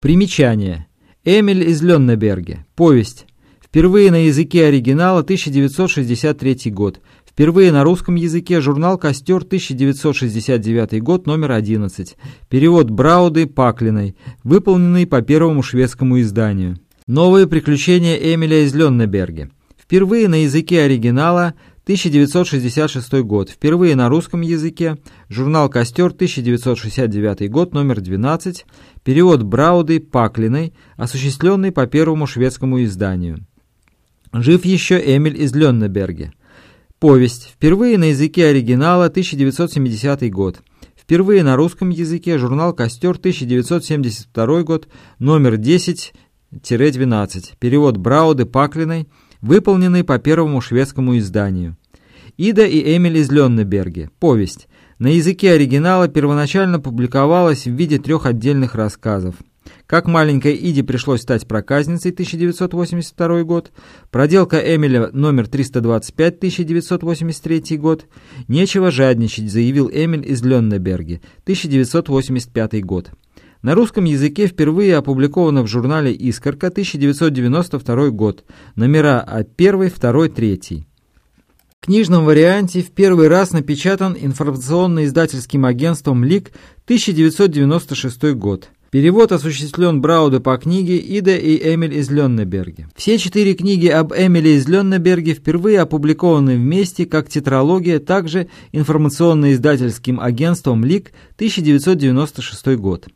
Примечание. Эмиль из Леннеберге. Повесть. Впервые на языке оригинала 1963 год. Впервые на русском языке журнал «Костер» 1969 год, номер 11. Перевод Брауды Паклиной, выполненный по первому шведскому изданию. Новые приключения Эмиля из Леннеберге. Впервые на языке оригинала 1966 год. Впервые на русском языке. Журнал «Костер», 1969 год, номер 12. Перевод Брауды Паклиной, осуществленный по первому шведскому изданию. Жив еще Эмиль из Леннеберге. Повесть. Впервые на языке оригинала, 1970 год. Впервые на русском языке. Журнал «Костер», 1972 год, номер 10-12. Перевод Брауды Паклиной, выполненный по первому шведскому изданию. Ида и Эмиль из Леннеберге. Повесть. На языке оригинала первоначально публиковалась в виде трех отдельных рассказов. Как маленькой Иде пришлось стать проказницей 1982 год, проделка Эмиля номер 325 1983 год, нечего жадничать, заявил Эмиль из Леннеберге 1985 год. На русском языке впервые опубликовано в журнале «Искорка» 1992 год, номера 1, 2, 3. Книжном варианте в первый раз напечатан информационно-издательским агентством «Лик» 1996 год. Перевод осуществлен Брауде по книге «Ида и Эмиль из Леннеберге». Все четыре книги об Эмиле из Леннеберге впервые опубликованы вместе как тетралогия, также информационно-издательским агентством «Лик» 1996 год.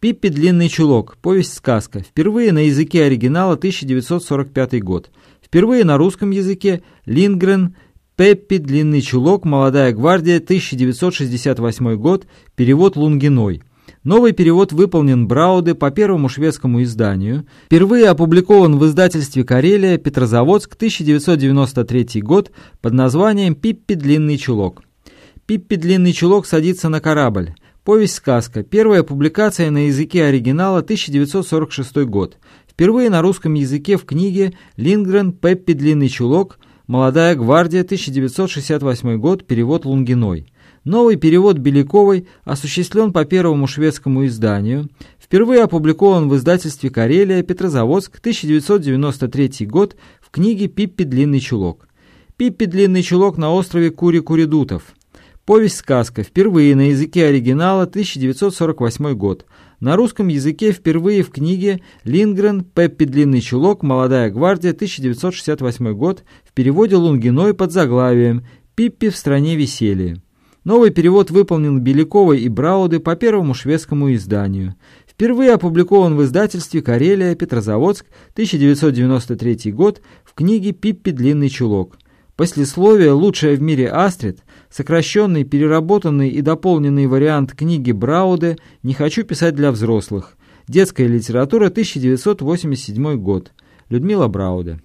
Пиппи «Длинный чулок», повесть-сказка, впервые на языке оригинала 1945 год. Впервые на русском языке Лингрен Пеппи, Длинный чулок, Молодая гвардия, 1968 год, перевод Лунгиной. Новый перевод выполнен Брауде по первому шведскому изданию. Впервые опубликован в издательстве «Карелия», Петрозаводск, 1993 год, под названием «Пиппи, Длинный чулок». «Пиппи, Длинный чулок» садится на корабль. Повесть-сказка. Первая публикация на языке оригинала, 1946 год. Впервые на русском языке в книге «Лингрен, Пеппи, Длинный чулок», «Молодая гвардия», 1968 год, перевод Лунгиной. Новый перевод Беляковой осуществлен по первому шведскому изданию. Впервые опубликован в издательстве «Карелия», Петрозаводск, 1993 год, в книге «Пиппи Длинный чулок». «Пиппи Длинный чулок на острове Кури-Куридутов». Повесть-сказка. Впервые на языке оригинала, 1948 год. На русском языке впервые в книге «Лингрен. Пеппи Длинный чулок. Молодая гвардия. 1968 год» в переводе Лунгиной под заглавием «Пиппи в стране веселья». Новый перевод выполнен Беляковой и Брауды по первому шведскому изданию. Впервые опубликован в издательстве «Карелия. Петрозаводск. 1993 год» в книге «Пиппи. Длинный чулок». Послесловие «Лучшая в мире Астрид» сокращенный, переработанный и дополненный вариант книги Брауде «Не хочу писать для взрослых». Детская литература, 1987 год. Людмила Брауде.